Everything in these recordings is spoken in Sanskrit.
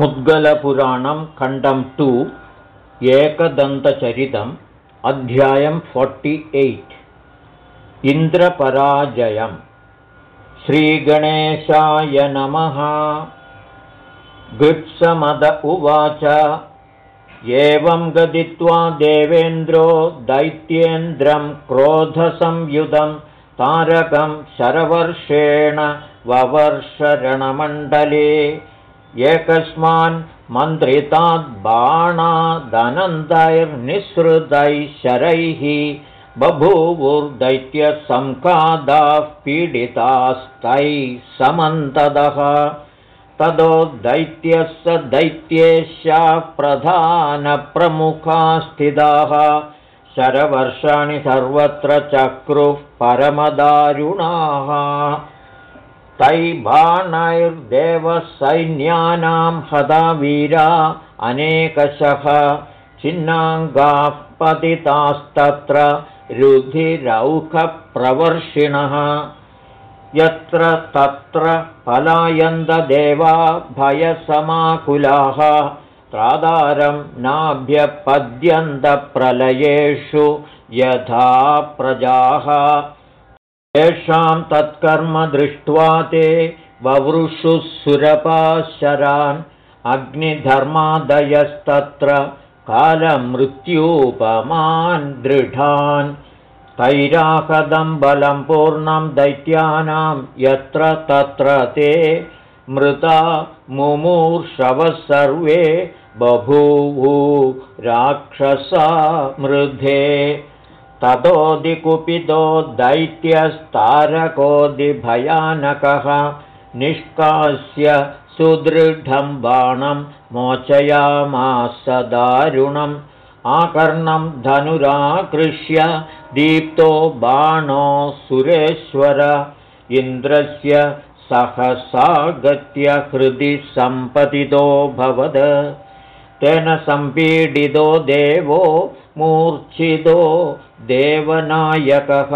मुद्गलपुराणं खण्डं टु एकदन्तचरितम् अध्यायं फोर्टि एय्ट्। इन्द्रपराजयम्। श्रीगणेशाय नमः। गृत्समद उवाच। एवं गदित्वा देवेन्द्रो दैत्येन्द्रं क्रोधसंयुधं तारकं शरवर्षेण ववर्षरणमण्डले एकस्मान् मन्त्रिताद्बाणादनन्तैर्निःसृतैः शरैः बभूवुर्दैत्यसङ्कादाः पीडितास्तैः समन्तदः। ततो दैत्यस्य दैत्येश्याः प्रधानप्रमुखा स्थिताः शरवर्षाणि सर्वत्र चक्रुः परमदारुणाः तैबाणैर्देवसैन्यानां हदा वीरा अनेकशः। चिन्नाङ्गाः पतितास्तत्र रुधिरौखप्रवर्षिणः। यत्र तत्र पलायन्ददेवा भयसमाकुलाः। प्रादारं नाभ्यपद्यन्तप्रलयेषु यथा प्रजाः येषां तत्कर्म दृष्ट्वा ते ववृषुः सुरपाशरान् अग्निधर्मादयस्तत्र कालमृत्यूपमान् दृढान्। तैराहदं बलं पूर्णं दैत्यानां यत्र तत्र ते मृता मुमूर्षवः सर्वे बभूवु राक्षसा मृधे ततोऽधिकुपितो दैत्यस्तारकोऽधिभयानकः निष्कास्य सुदृढं बाणं मोचयामास दारुणम् आकर्णं धनुराकृष्य दीप्तो बाणो सुरेश्वर इन्द्रस्य सहसागत्य हृदि सम्पतितो भवद तेन सम्पीडितो देवो मूर्च्छितो देवनायकः।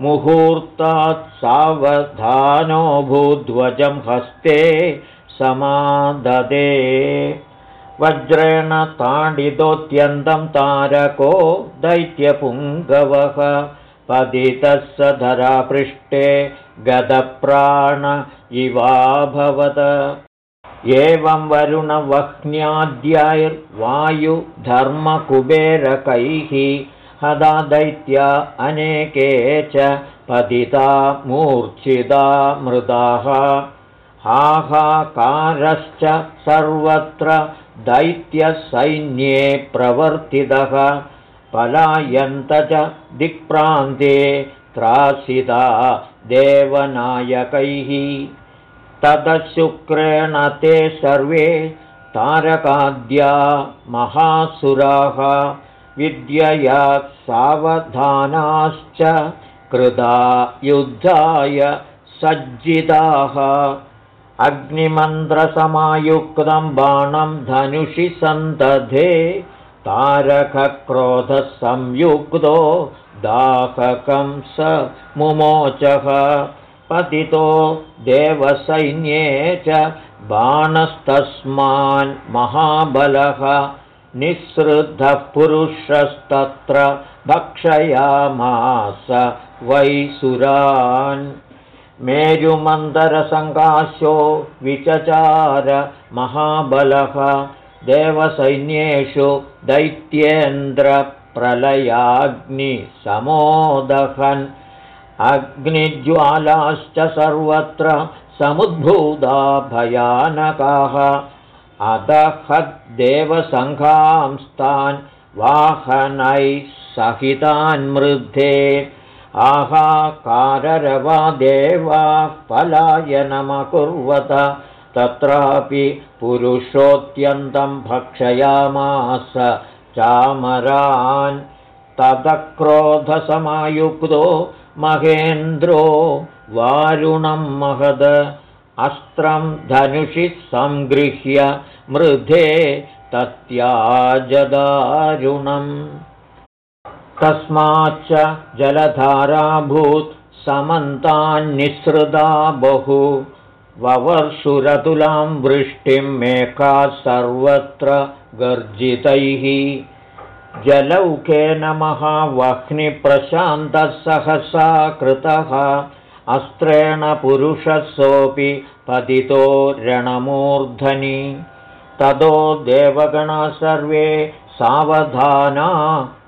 मुहूर्तात् सावधानो भूध्वजं हस्ते समाददे। वज्रेण ताडितोऽत्यन्तं तारको दैत्यपुङ्गवः। पतितः स धरापृष्ठे गतप्राण इवाभवत् एवं वरुणवह्न्याद्यैर्वायुधर्मकुबेरकैः हदा दैत्या अनेके च पतिता मूर्च्छिता मृदाः हाहाकारश्च सर्वत्र दैत्यसैन्ये प्रवर्तितः। पलायन्त च दिक्प्रान्ते त्रासिता देवनायकैः ततशुक्रेण ते सर्वे तारकाद्या महासुराः विद्यया सावधानाश्च कृता युद्धाय सज्जिताः। अग्निमन्त्रसमायुक्तं बाणं धनुषि सन्तधे तारकक्रोधसंयुक्तो दाहकं स मुमोचः पतितो देवसैन्ये च बाणस्तस्मान् महाबलः निःसृद्धः पुरुषस्तत्र भक्षयामास वैसुरान्। मेरुमन्दरसङ्काशो विचचार महाबलः देवसैन्येषु दैत्येन्द्रप्रलयाग्निसमोदहन् अग्निज्वालाश्च सर्वत्र समुद्भूता भयानकाः। अदहद्देवसङ्घांस्तान् वाहनैः सहितान् मृद्धे। आहाकाररवा देवाः पलायनमकुर्वत तत्रापि पुरुषोऽत्यन्तं भक्षयामास चामरान्। ततक्रोधसमायुक्तो महेन्द्रो वारुणं महद अस्त्रं धनुषि सङ्गृह्य मृधे तत्याजदारुणम्। तस्माच्च जलधाराभूत् समन्तान्निःसृता बहु ववर्षुरतुलां वृष्टिं मेघाः सर्वत्र गर्जितैः जलौकेन महावह्निप्रशान्तः सहसा कृतः। अस्त्रेण पुरुषसोऽपि पतितो रणमूर्धनि। ततो देवगणा सर्वे सावधाना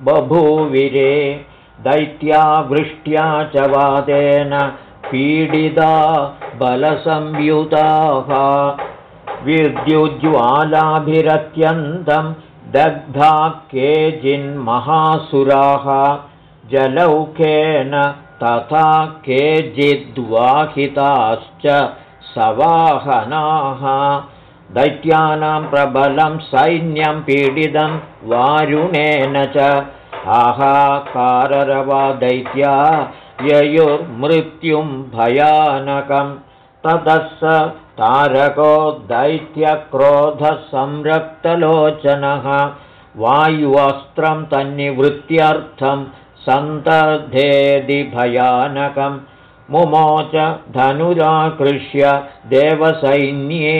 बभूविरे। दैत्या वृष्ट्या च वादेन पीडिता बलसंयुताः। विद्युज्ज्वालाभिरत्यन्तं दग्धा केचिन्महासुराः जलौकेन तथा केचिद्वाहिताश्च सवाहनाः। दैत्यानां प्रबलं सैन्यं पीडितं वारुणेन च। आहाकाररवा दैत्या ययुर्मृत्युं भयानकं ततः स तारको दैत्यक्रोधसंरक्तलोचनः वायुवस्त्रं तन्निवृत्त्यर्थं सन्तधेदि भयानकं मुमोच धनुराकृष्य देवसैन्ये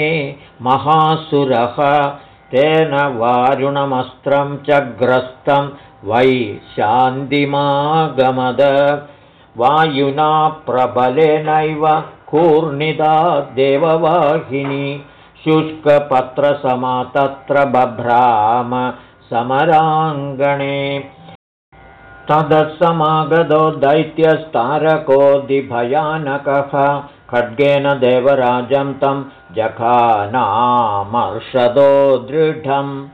महासुरः तेन वारुणमस्त्रं च ग्रस्तं वै शान्तिमागमद वायुना प्रबलेनैव कूर्णिदा देववाहिनी शुष्कपत्रसमा तत्र बभ्राम समराङ्गणे। तदसमागतो दैत्यस्तारकोदिभयानकः खड्गेन देवराजं तं जखानामर्षदो दृढम्।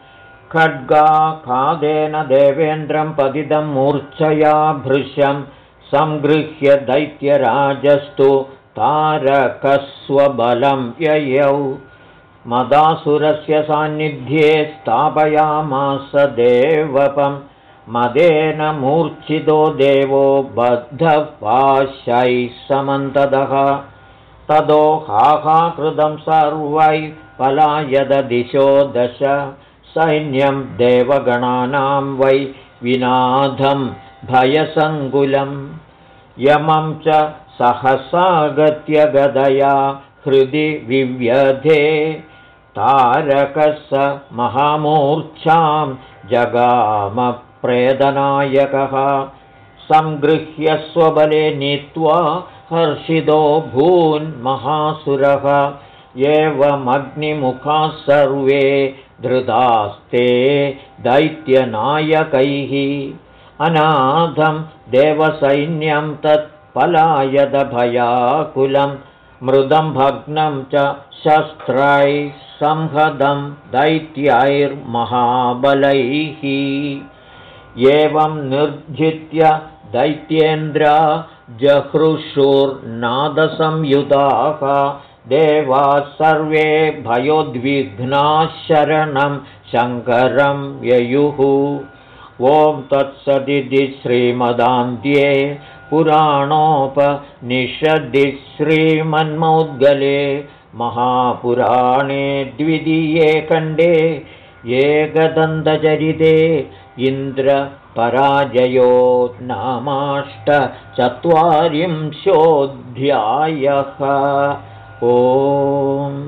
खड्गाखादेन देवेन्द्रं पतितं मूर्च्छया भृशं सङ्गृह्य दैत्यराजस्तु तारकस्वबलं ययौ। मदासुरस्य सान्निध्ये स्थापयामास देवपम् मदेन मूर्च्छितो देवो बद्धपाशैः समन्तदः ततो हाहाकृतं सर्वैः पलायददिशो दश। सैन्यं देवगणानां वै विनाथं भयसङ्कुलं। यमं च सहसागत्य गदया हृदि विव्यधे। तारकः स महामूर्च्छां जगाम प्रेदनायकः सङ्गृह्य स्वबले नीत्वा हर्षितो भून्महासुरः एवमग्निमुखाः सर्वे धृतास्ते दैत्यनायकैः अनाथं देवसैन्यं तत्पलायदभयाकुलं मृदं भग्नं च शस्त्रैः संहदं दैत्यैर्महाबलैः। एवं निर्जित्य दैत्येन्द्रा जहृषुर्नादसंयुताः देवाः सर्वे भयोद्विघ्नाः शरणं शङ्करं ययुः ॐ तत्सदिति श्रीमदान्त्ये पुराणोपनिषदि श्रीमन्मौद्गले महापुराणे द्वितीये खण्डे एकदन्तचरिते इन्द्रपराजयो नामाष्टचत्वारिंशोऽध्यायः ओम्